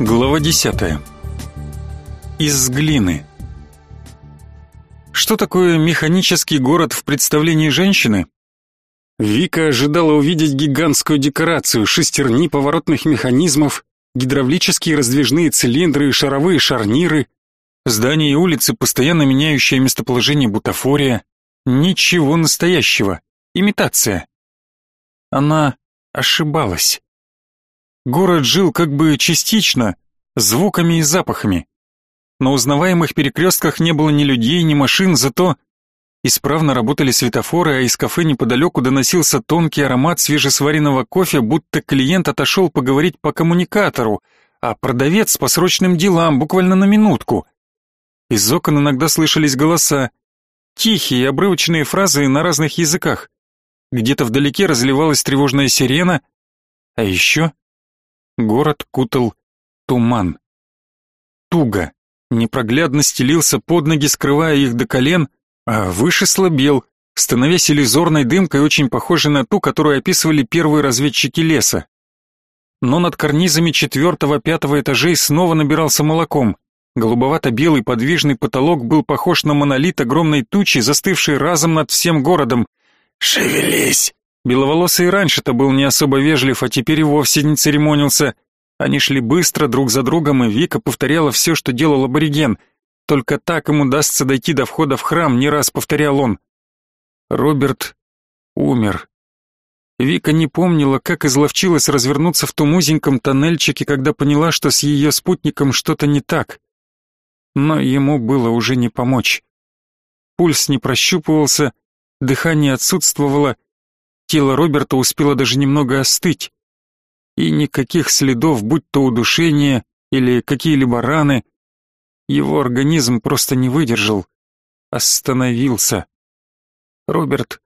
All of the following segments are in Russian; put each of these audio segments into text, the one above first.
Глава 10. Из глины. Что такое механический город в представлении женщины? Вика ожидала увидеть гигантскую декорацию, шестерни поворотных механизмов, гидравлические раздвижные цилиндры и шаровые шарниры, здания и улицы, постоянно меняющее местоположение бутафория. Ничего настоящего. Имитация. Она ошибалась. Город жил как бы частично, звуками и запахами. На узнаваемых перекрестках не было ни людей, ни машин, зато исправно работали светофоры, а из кафе неподалеку доносился тонкий аромат свежесваренного кофе, будто клиент отошел поговорить по коммуникатору, а продавец по срочным делам, буквально на минутку. Из окон иногда слышались голоса, тихие обрывочные фразы на разных языках. Где-то вдалеке разливалась тревожная сирена, а еще Город кутал туман. Туго, непроглядно стелился под ноги, скрывая их до колен, а выше слабел, становясь иллюзорной дымкой, очень похожей на ту, которую описывали первые разведчики леса. Но над карнизами четвертого-пятого этажей снова набирался молоком. Голубовато-белый подвижный потолок был похож на монолит огромной тучи, застывшей разом над всем городом. «Шевелись!» Беловолосый раньше-то был не особо вежлив, а теперь и вовсе не церемонился. Они шли быстро друг за другом, и Вика повторяла все, что делал абориген. Только так им удастся дойти до входа в храм, не раз повторял он. Роберт умер. Вика не помнила, как изловчилась развернуться в том узеньком тоннельчике, когда поняла, что с ее спутником что-то не так. Но ему было уже не помочь. Пульс не прощупывался, дыхание отсутствовало, Тело Роберта успело даже немного остыть. И никаких следов, будь то удушение или какие-либо раны. Его организм просто не выдержал. Остановился. Роберт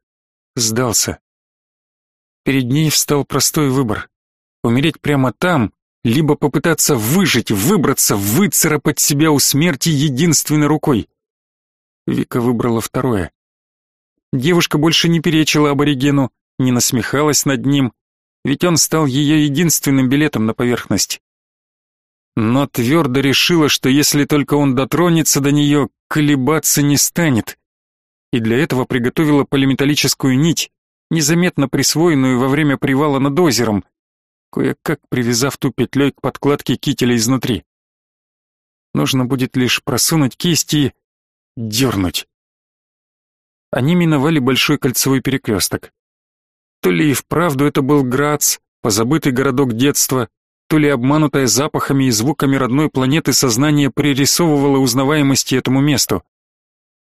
сдался. Перед ней встал простой выбор. Умереть прямо там, либо попытаться выжить, выбраться, выцарапать себя у смерти единственной рукой. Вика выбрала второе. Девушка больше не перечила аборигену, не насмехалась над ним, ведь он стал ее единственным билетом на поверхность. Но твердо решила, что если только он дотронется до нее, колебаться не станет. И для этого приготовила полиметаллическую нить, незаметно присвоенную во время привала над озером, кое-как привязав ту петлей к подкладке кителя изнутри. Нужно будет лишь просунуть кисти и дернуть. Они миновали большой кольцевой перекресток. То ли и вправду это был Грац, позабытый городок детства, то ли обманутое запахами и звуками родной планеты сознание пририсовывало узнаваемости этому месту.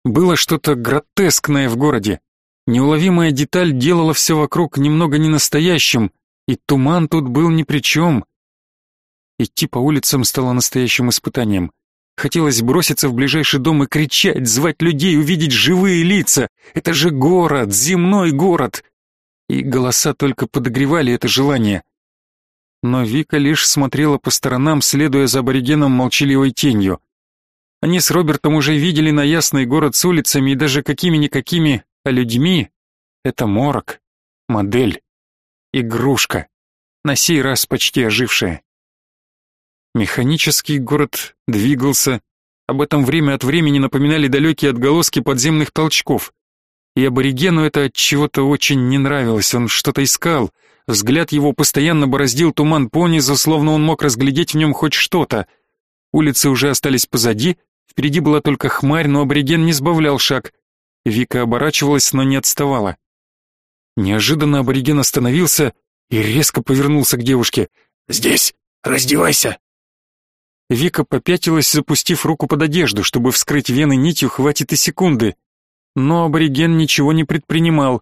Было что-то гротескное в городе. Неуловимая деталь делала все вокруг немного ненастоящим, и туман тут был ни при чем. Идти по улицам стало настоящим испытанием. Хотелось броситься в ближайший дом и кричать, звать людей, увидеть живые лица. Это же город, земной город и голоса только подогревали это желание. Но Вика лишь смотрела по сторонам, следуя за аборигеном молчаливой тенью. Они с Робертом уже видели на ясный город с улицами и даже какими-никакими, а людьми. Это морок, модель, игрушка, на сей раз почти ожившая. Механический город двигался, об этом время от времени напоминали далекие отголоски подземных толчков. И аборигену это от чего-то очень не нравилось, он что-то искал. Взгляд его постоянно бороздил туман понизу, словно он мог разглядеть в нем хоть что-то. Улицы уже остались позади, впереди была только хмарь, но абориген не сбавлял шаг. Вика оборачивалась, но не отставала. Неожиданно абориген остановился и резко повернулся к девушке. «Здесь! Раздевайся!» Вика попятилась, запустив руку под одежду, чтобы вскрыть вены нитью, хватит и секунды. Но абориген ничего не предпринимал.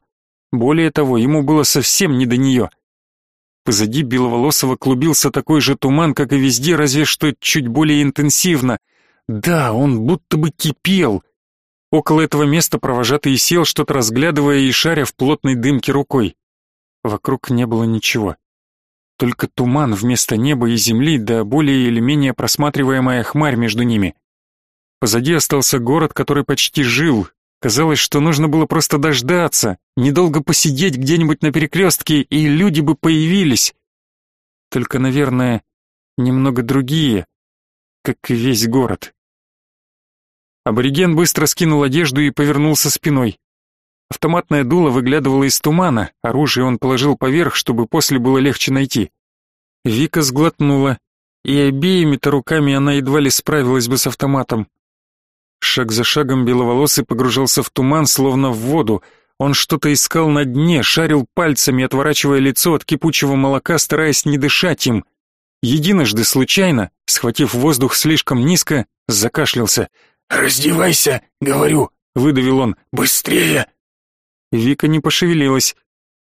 Более того, ему было совсем не до нее. Позади Беловолосого клубился такой же туман, как и везде, разве что чуть более интенсивно. Да, он будто бы кипел. Около этого места провожатый сел, что-то разглядывая и шаря в плотной дымке рукой. Вокруг не было ничего. Только туман вместо неба и земли, да более или менее просматриваемая хмарь между ними. Позади остался город, который почти жил, Казалось, что нужно было просто дождаться, недолго посидеть где-нибудь на перекрестке, и люди бы появились. Только, наверное, немного другие, как и весь город. Абориген быстро скинул одежду и повернулся спиной. Автоматное дуло выглядывало из тумана, оружие он положил поверх, чтобы после было легче найти. Вика сглотнула, и обеими-то руками она едва ли справилась бы с автоматом. Шаг за шагом беловолосый погружался в туман, словно в воду. Он что-то искал на дне, шарил пальцами, отворачивая лицо от кипучего молока, стараясь не дышать им. Единожды случайно, схватив воздух слишком низко, закашлялся. «Раздевайся, говорю!» — выдавил он. «Быстрее!» Вика не пошевелилась.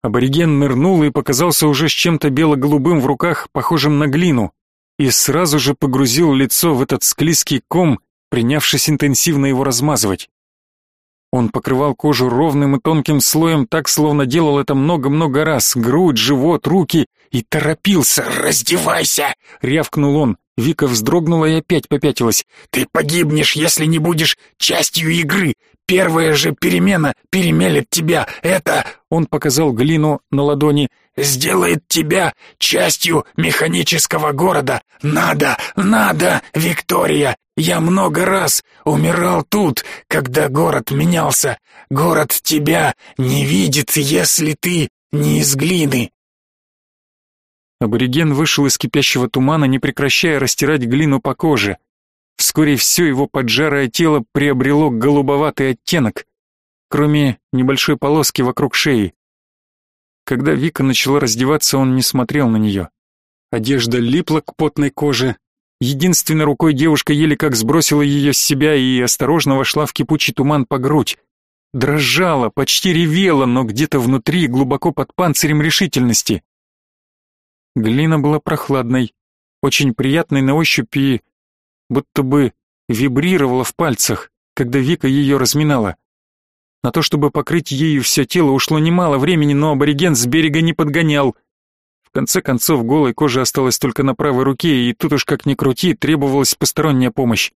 Абориген нырнул и показался уже с чем-то бело-голубым в руках, похожим на глину, и сразу же погрузил лицо в этот склизкий ком, принявшись интенсивно его размазывать. Он покрывал кожу ровным и тонким слоем, так словно делал это много-много раз, грудь, живот, руки, и торопился. «Раздевайся!» — рявкнул он. Вика вздрогнула и опять попятилась. «Ты погибнешь, если не будешь частью игры. Первая же перемена перемелет тебя. Это...» Он показал глину на ладони. «Сделает тебя частью механического города. Надо, надо, Виктория! Я много раз умирал тут, когда город менялся. Город тебя не видит, если ты не из глины. Абориген вышел из кипящего тумана, не прекращая растирать глину по коже. Вскоре все его поджарое тело приобрело голубоватый оттенок, кроме небольшой полоски вокруг шеи. Когда Вика начала раздеваться, он не смотрел на нее. Одежда липла к потной коже. Единственной рукой девушка еле как сбросила ее с себя и осторожно вошла в кипучий туман по грудь. Дрожала, почти ревела, но где-то внутри, глубоко под панцирем решительности. Глина была прохладной, очень приятной на ощупь и будто бы вибрировала в пальцах, когда Вика ее разминала. На то, чтобы покрыть ею все тело, ушло немало времени, но абориген с берега не подгонял. В конце концов, голой кожи осталась только на правой руке, и тут уж как ни крути, требовалась посторонняя помощь.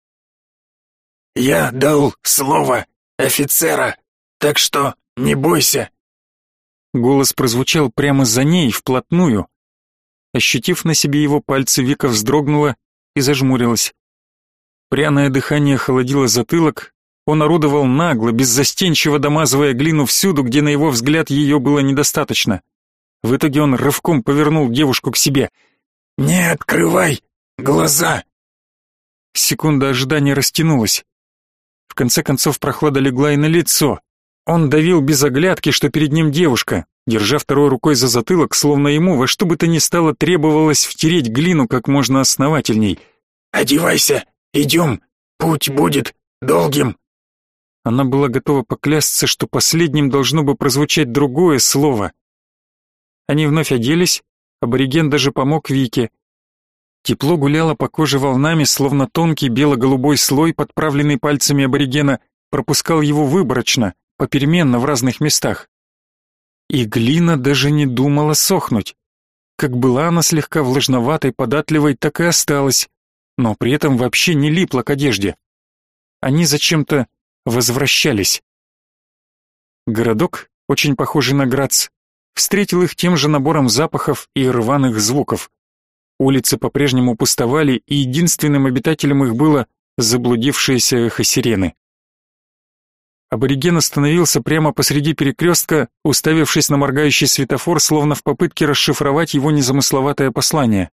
«Я дал слово офицера, так что не бойся». Голос прозвучал прямо за ней, вплотную, Ощутив на себе его пальцы, Вика вздрогнула и зажмурилась. Пряное дыхание холодило затылок, он орудовал нагло, беззастенчиво домазывая глину всюду, где на его взгляд ее было недостаточно. В итоге он рывком повернул девушку к себе. «Не открывай глаза!» Секунда ожидания растянулась. В конце концов прохлада легла и на лицо. Он давил без оглядки, что перед ним девушка, держа второй рукой за затылок, словно ему во что бы то ни стало требовалось втереть глину как можно основательней. «Одевайся, идем, путь будет долгим». Она была готова поклясться, что последним должно бы прозвучать другое слово. Они вновь оделись, абориген даже помог Вике. Тепло гуляло по коже волнами, словно тонкий бело-голубой слой, подправленный пальцами аборигена, пропускал его выборочно, попеременно в разных местах. И глина даже не думала сохнуть. Как была она слегка влажноватой, податливой, так и осталась, но при этом вообще не липла к одежде. Они зачем-то возвращались. Городок, очень похожий на Грац, встретил их тем же набором запахов и рваных звуков. Улицы по-прежнему пустовали, и единственным обитателем их было заблудившееся эхо сирены. Абориген остановился прямо посреди перекрестка, уставившись на моргающий светофор, словно в попытке расшифровать его незамысловатое послание.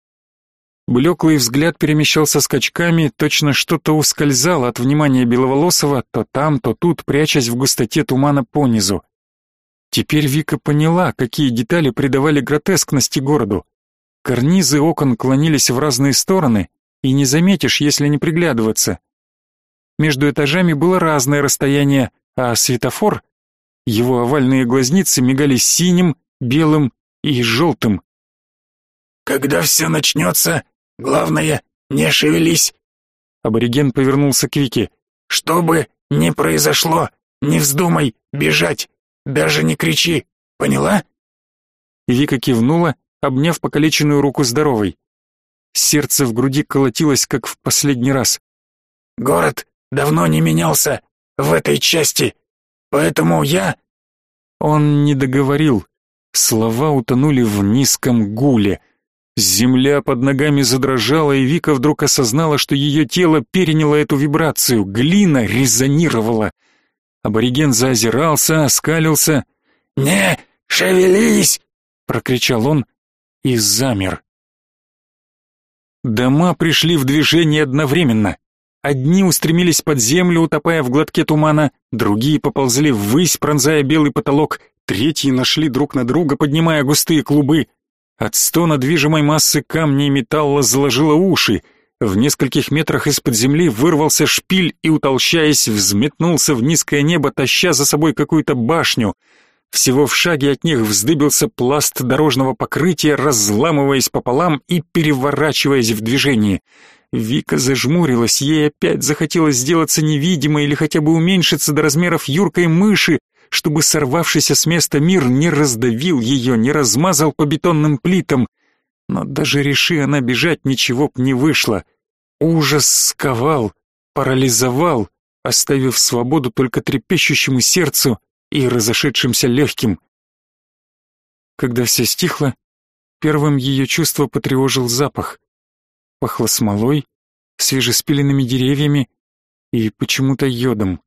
Блеклый взгляд перемещался скачками, точно что-то ускользало от внимания Беловолосова, то там, то тут, прячась в густоте тумана понизу. Теперь Вика поняла, какие детали придавали гротескности городу. Карнизы окон клонились в разные стороны, и не заметишь, если не приглядываться. Между этажами было разное расстояние, а светофор, его овальные глазницы мигали синим, белым и желтым. «Когда все начнется, главное, не шевелись!» Абориген повернулся к Вике. «Что бы ни произошло, не вздумай бежать, даже не кричи, поняла?» Вика кивнула, обняв покалеченную руку здоровой. Сердце в груди колотилось, как в последний раз. «Город давно не менялся, в этой части. Поэтому я...» Он не договорил. Слова утонули в низком гуле. Земля под ногами задрожала, и Вика вдруг осознала, что ее тело переняло эту вибрацию, глина резонировала. Абориген заозирался, оскалился. «Не шевелись!» — прокричал он и замер. Дома пришли в движение одновременно. Одни устремились под землю, утопая в глотке тумана, другие поползли ввысь, пронзая белый потолок, третьи нашли друг на друга, поднимая густые клубы. От стона движимой массы камня и металла заложило уши. В нескольких метрах из-под земли вырвался шпиль и, утолщаясь, взметнулся в низкое небо, таща за собой какую-то башню. Всего в шаге от них вздыбился пласт дорожного покрытия, разламываясь пополам и переворачиваясь в движении. Вика зажмурилась, ей опять захотелось сделаться невидимой или хотя бы уменьшиться до размеров юркой мыши, чтобы сорвавшийся с места мир не раздавил ее, не размазал по бетонным плитам. Но даже реши она бежать, ничего б не вышло. Ужас сковал, парализовал, оставив свободу только трепещущему сердцу и разошедшимся легким. Когда все стихло, первым ее чувство потревожил запах. Пахло смолой, свежеспиленными деревьями и почему-то йодом.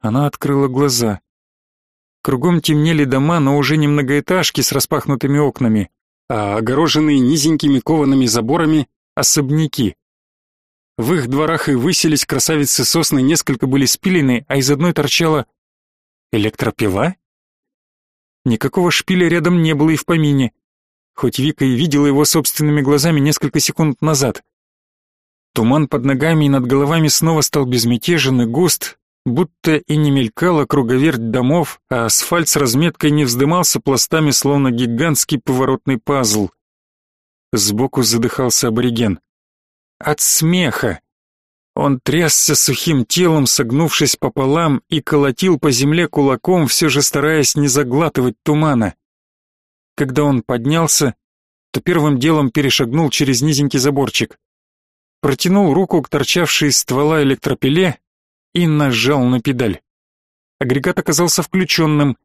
Она открыла глаза. Кругом темнели дома, но уже не многоэтажки с распахнутыми окнами, а огороженные низенькими коваными заборами особняки. В их дворах и выселись красавицы сосны, несколько были спилены, а из одной торчала электропила. Никакого шпиля рядом не было и в помине, хоть Вика и видела его собственными глазами несколько секунд назад. Туман под ногами и над головами снова стал безмятежен и густ, будто и не мелькала круговерть домов, а асфальт с разметкой не вздымался пластами, словно гигантский поворотный пазл. Сбоку задыхался абориген. От смеха. Он трясся сухим телом, согнувшись пополам, и колотил по земле кулаком, все же стараясь не заглатывать тумана. Когда он поднялся, то первым делом перешагнул через низенький заборчик. Протянул руку к торчавшей из ствола электропиле и нажал на педаль. Агрегат оказался включенным.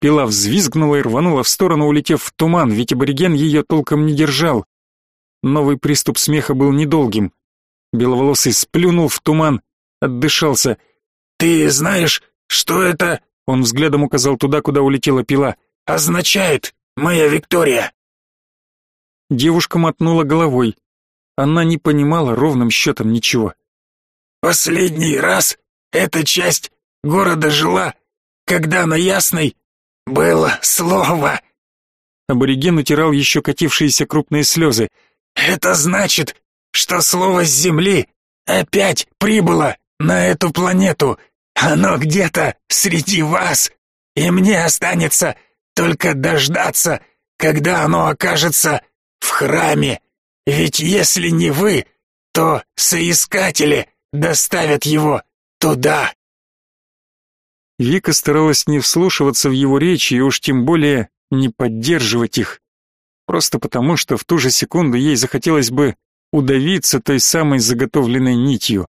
Пила взвизгнула и рванула в сторону, улетев в туман, ведь абориген ее толком не держал. Новый приступ смеха был недолгим. Беловолосый сплюнул в туман, отдышался. «Ты знаешь, что это?» Он взглядом указал туда, куда улетела пила. «Означает, моя Виктория!» Девушка мотнула головой. Она не понимала ровным счетом ничего. «Последний раз эта часть города жила, когда на Ясной было слово. Абориген утирал еще катившиеся крупные слезы. Это значит, что слово с земли опять прибыло на эту планету. Оно где-то среди вас, и мне останется только дождаться, когда оно окажется в храме. Ведь если не вы, то соискатели доставят его туда. Вика старалась не вслушиваться в его речи и уж тем более не поддерживать их, просто потому, что в ту же секунду ей захотелось бы удавиться той самой заготовленной нитью.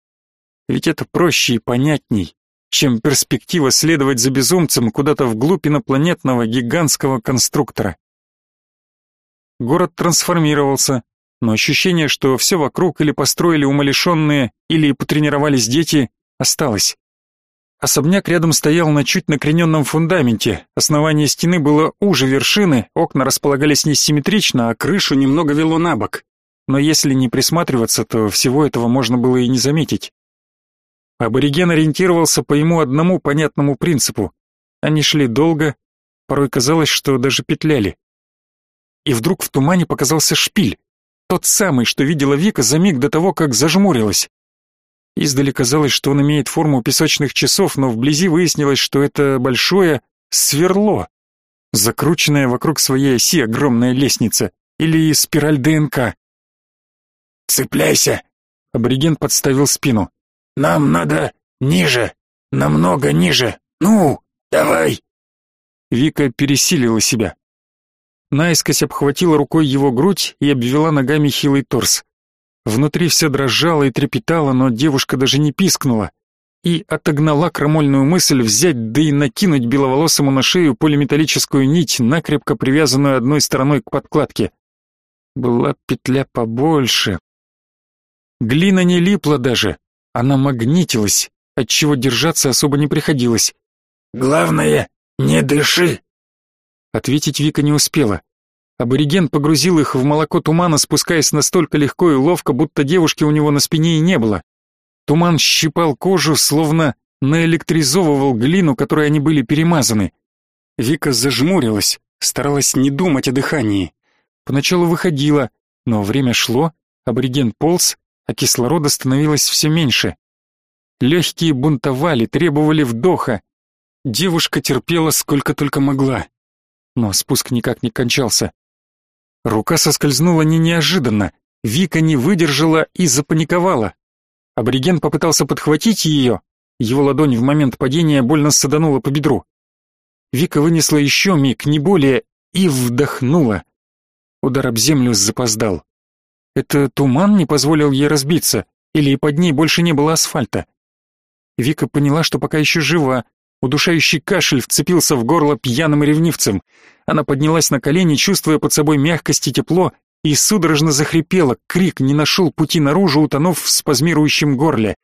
Ведь это проще и понятней, чем перспектива следовать за безумцем куда-то вглубь инопланетного гигантского конструктора. Город трансформировался, но ощущение, что все вокруг или построили умалишенные, или потренировались дети, осталось. Особняк рядом стоял на чуть накрененном фундаменте, основание стены было уже вершины, окна располагались несимметрично, а крышу немного вело на бок. Но если не присматриваться, то всего этого можно было и не заметить. Абориген ориентировался по ему одному понятному принципу. Они шли долго, порой казалось, что даже петляли. И вдруг в тумане показался шпиль. Тот самый, что видела Вика за миг до того, как зажмурилась. Издали казалось, что он имеет форму песочных часов, но вблизи выяснилось, что это большое сверло, закрученная вокруг своей оси огромная лестница или спираль ДНК. «Цепляйся!» — абориген подставил спину. «Нам надо ниже, намного ниже. Ну, давай!» Вика пересилила себя наискось обхватила рукой его грудь и обвела ногами хилый торс. Внутри все дрожало и трепетало, но девушка даже не пискнула и отогнала крамольную мысль взять да и накинуть беловолосому на шею полиметаллическую нить, накрепко привязанную одной стороной к подкладке. Была петля побольше. Глина не липла даже, она магнитилась, отчего держаться особо не приходилось. «Главное, не дыши!» Ответить Вика не успела. Абориген погрузил их в молоко тумана, спускаясь настолько легко и ловко, будто девушки у него на спине и не было. Туман щипал кожу, словно наэлектризовывал глину, которой они были перемазаны. Вика зажмурилась, старалась не думать о дыхании. Поначалу выходила, но время шло, абориген полз, а кислорода становилось все меньше. Легкие бунтовали, требовали вдоха. Девушка терпела сколько только могла. Но спуск никак не кончался. Рука соскользнула не неожиданно. Вика не выдержала и запаниковала. Абориген попытался подхватить ее. Его ладонь в момент падения больно саданула по бедру. Вика вынесла еще миг, не более, и вдохнула. Удар об землю запоздал. Это туман не позволил ей разбиться, или под ней больше не было асфальта. Вика поняла, что пока еще жива. Удушающий кашель вцепился в горло пьяным ревнивцем. Она поднялась на колени, чувствуя под собой мягкость и тепло, и судорожно захрипела. Крик не нашел пути наружу, утонув в спазмирующем горле.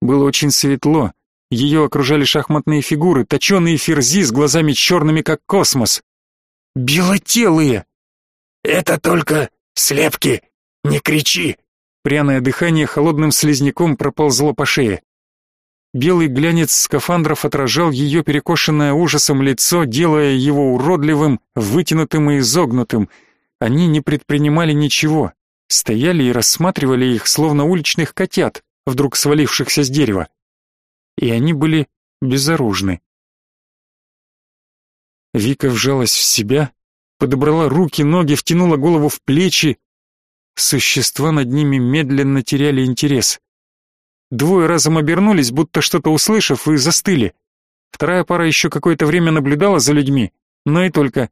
Было очень светло, ее окружали шахматные фигуры, точеные ферзи с глазами черными, как космос. Белотелые! Это только слепки, не кричи! Пряное дыхание холодным слизняком проползло по шее. Белый глянец скафандров отражал ее перекошенное ужасом лицо, делая его уродливым, вытянутым и изогнутым. Они не предпринимали ничего, стояли и рассматривали их, словно уличных котят, вдруг свалившихся с дерева и они были безоружны. Вика вжалась в себя, подобрала руки, ноги, втянула голову в плечи. Существа над ними медленно теряли интерес. Двое разом обернулись, будто что-то услышав, и застыли. Вторая пара еще какое-то время наблюдала за людьми, но и только.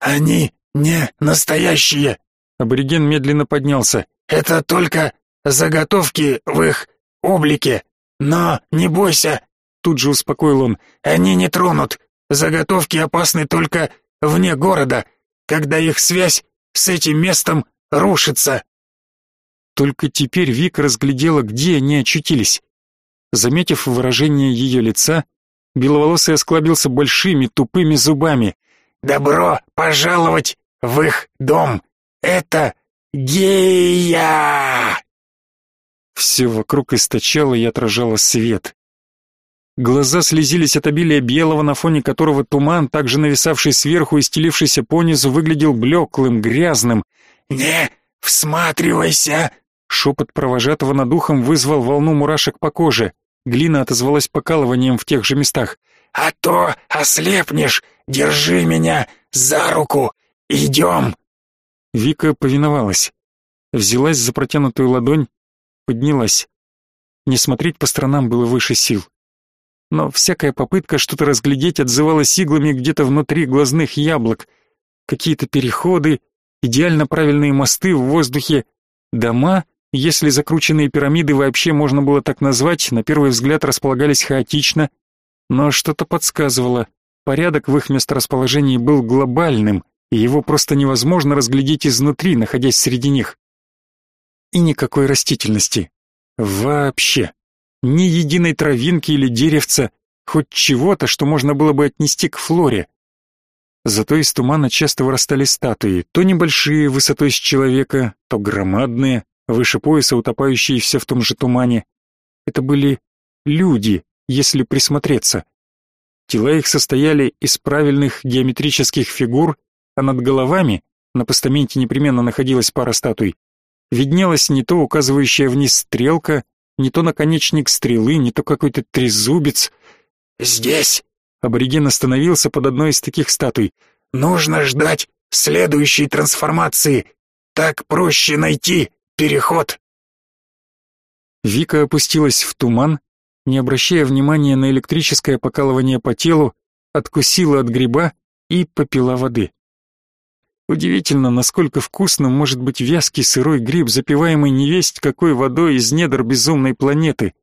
«Они не настоящие!» Абориген медленно поднялся. «Это только заготовки в их облике. «Но не бойся», — тут же успокоил он, — «они не тронут. Заготовки опасны только вне города, когда их связь с этим местом рушится». Только теперь Вик разглядела, где они очутились. Заметив выражение ее лица, беловолосый осклабился большими тупыми зубами. «Добро пожаловать в их дом! Это Гея!» Все вокруг источало и отражало свет. Глаза слезились от обилия белого, на фоне которого туман, также нависавший сверху и стелившийся понизу, выглядел блеклым, грязным. «Не всматривайся!» Шепот провожатого над ухом вызвал волну мурашек по коже. Глина отозвалась покалыванием в тех же местах. «А то ослепнешь! Держи меня за руку! Идем!» Вика повиновалась. Взялась за протянутую ладонь, поднялась. Не смотреть по сторонам было выше сил. Но всякая попытка что-то разглядеть отзывалась иглами где-то внутри глазных яблок. Какие-то переходы, идеально правильные мосты в воздухе, дома, если закрученные пирамиды вообще можно было так назвать, на первый взгляд располагались хаотично, но что-то подсказывало. Порядок в их месторасположении был глобальным, и его просто невозможно разглядеть изнутри, находясь среди них и никакой растительности. Вообще. Ни единой травинки или деревца, хоть чего-то, что можно было бы отнести к флоре. Зато из тумана часто вырастали статуи, то небольшие, высотой с человека, то громадные, выше пояса утопающие все в том же тумане. Это были люди, если присмотреться. Тела их состояли из правильных геометрических фигур, а над головами, на постаменте непременно находилась пара статуй, виднелась не то указывающая вниз стрелка, не то наконечник стрелы, не то какой-то трезубец. «Здесь!» — абориген остановился под одной из таких статуй. «Нужно ждать следующей трансформации. Так проще найти переход». Вика опустилась в туман, не обращая внимания на электрическое покалывание по телу, откусила от гриба и попила воды. Удивительно, насколько вкусным может быть вязкий сырой гриб, запиваемый невесть какой водой из недр безумной планеты.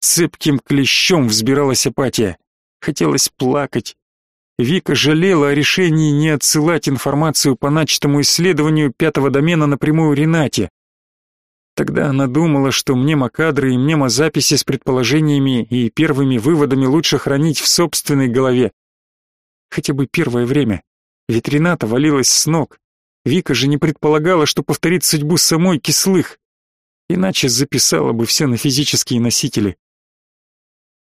Цепким клещом взбиралась апатия. Хотелось плакать. Вика жалела о решении не отсылать информацию по начатому исследованию пятого домена напрямую Ренате. Тогда она думала, что мнемокадры и мнемозаписи с предположениями и первыми выводами лучше хранить в собственной голове. Хотя бы первое время. Ведь Рената валилась с ног. Вика же не предполагала, что повторит судьбу самой кислых. Иначе записала бы все на физические носители.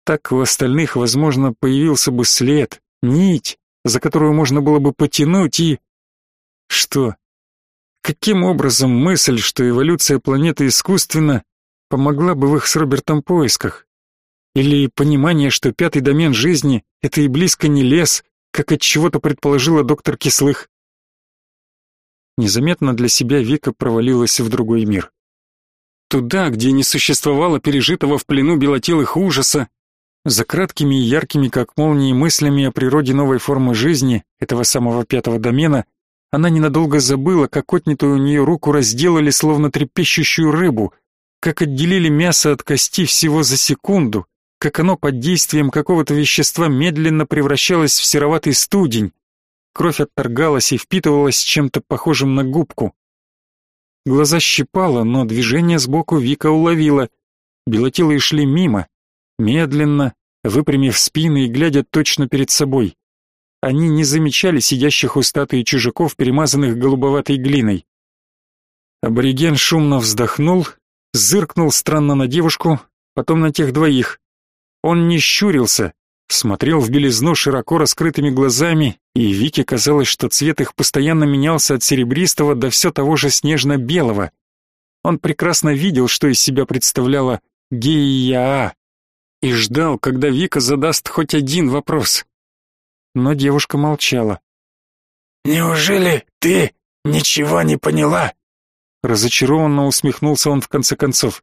Так у остальных, возможно, появился бы след, нить, за которую можно было бы потянуть и... Что? Каким образом мысль, что эволюция планеты искусственна, помогла бы в их с Робертом поисках? Или понимание, что пятый домен жизни — это и близко не лес, как от чего-то предположила доктор Кислых? Незаметно для себя Вика провалилась в другой мир. Туда, где не существовало пережитого в плену белотелых ужаса, за краткими и яркими, как молнии, мыслями о природе новой формы жизни, этого самого пятого домена, она ненадолго забыла, как отнятую у нее руку разделали, словно трепещущую рыбу, как отделили мясо от кости всего за секунду, как оно под действием какого-то вещества медленно превращалось в сероватый студень. Кровь отторгалась и впитывалась чем-то похожим на губку. Глаза щипало, но движение сбоку Вика уловила. Белотелые шли мимо, медленно, выпрямив спины и глядя точно перед собой. Они не замечали сидящих у статуи чужаков, перемазанных голубоватой глиной. Абориген шумно вздохнул, зыркнул странно на девушку, потом на тех двоих. Он не щурился, смотрел в белизну широко раскрытыми глазами, и Вике казалось, что цвет их постоянно менялся от серебристого до все того же снежно-белого. Он прекрасно видел, что из себя представляла Геия, и ждал, когда Вика задаст хоть один вопрос но девушка молчала. «Неужели ты ничего не поняла?» Разочарованно усмехнулся он в конце концов.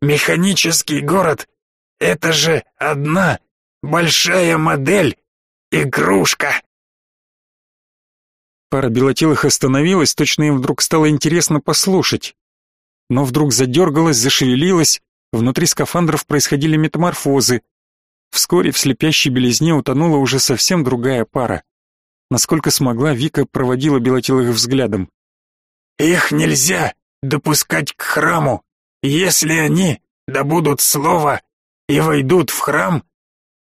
«Механический город — это же одна большая модель, игрушка!» Пара белотелых остановилась, точно им вдруг стало интересно послушать. Но вдруг задергалась, зашевелилась, внутри скафандров происходили метаморфозы, Вскоре в слепящей белизне утонула уже совсем другая пара. Насколько смогла, Вика проводила белотелых взглядом. «Их нельзя допускать к храму. Если они добудут слово и войдут в храм...»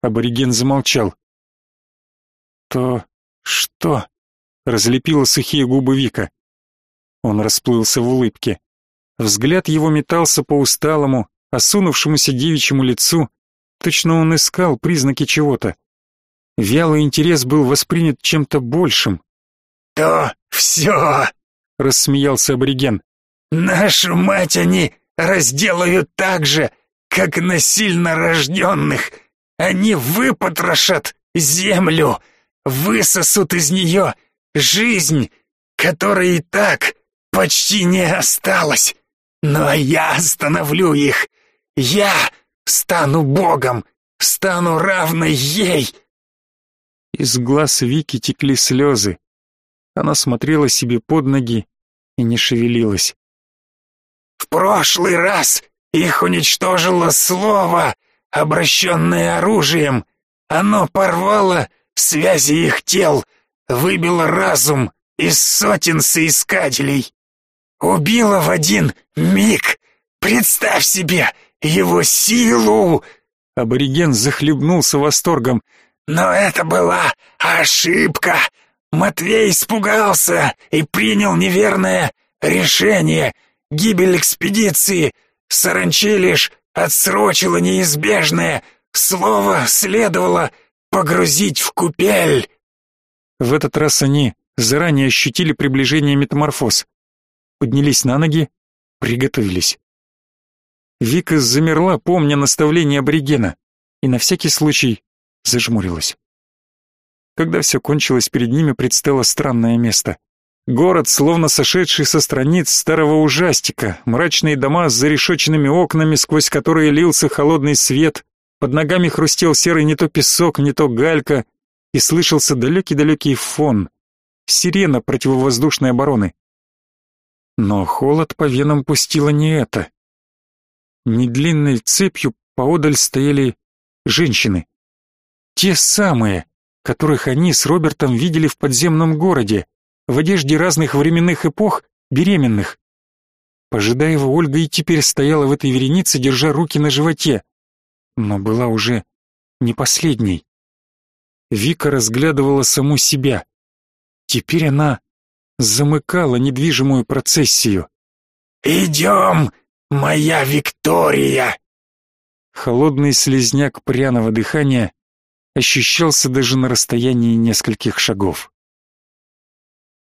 Абориген замолчал. «То что?» — разлепила сухие губы Вика. Он расплылся в улыбке. Взгляд его метался по усталому, осунувшемуся девичьему лицу, Точно он искал признаки чего-то. Вялый интерес был воспринят чем-то большим. «То все!» — рассмеялся абориген. «Нашу мать они разделают так же, как насильно рожденных. Они выпотрошат землю, высосут из нее жизнь, которой и так почти не осталось. Но я остановлю их. Я Стану богом! Стану равной ей!» Из глаз Вики текли слезы. Она смотрела себе под ноги и не шевелилась. «В прошлый раз их уничтожило слово, обращенное оружием. Оно порвало связи их тел, выбило разум из сотен соискателей. Убило в один миг. Представь себе, его силу!» Абориген захлебнулся восторгом. «Но это была ошибка! Матвей испугался и принял неверное решение. Гибель экспедиции саранчи лишь отсрочила неизбежное. Слово следовало погрузить в купель». В этот раз они заранее ощутили приближение метаморфоз. Поднялись на ноги, приготовились. Вика замерла, помня наставление аборигена, и на всякий случай зажмурилась. Когда все кончилось, перед ними предстало странное место. Город, словно сошедший со страниц старого ужастика, мрачные дома с зарешоченными окнами, сквозь которые лился холодный свет, под ногами хрустел серый не то песок, не то галька, и слышался далекий-далекий фон, сирена противовоздушной обороны. Но холод по венам пустило не это. Недлинной цепью поодаль стояли женщины. Те самые, которых они с Робертом видели в подземном городе, в одежде разных временных эпох, беременных. Пожидаева Ольга и теперь стояла в этой веренице, держа руки на животе, но была уже не последней. Вика разглядывала саму себя. Теперь она замыкала недвижимую процессию. «Идем, моя Виктория!» Холодный слезняк пряного дыхания ощущался даже на расстоянии нескольких шагов.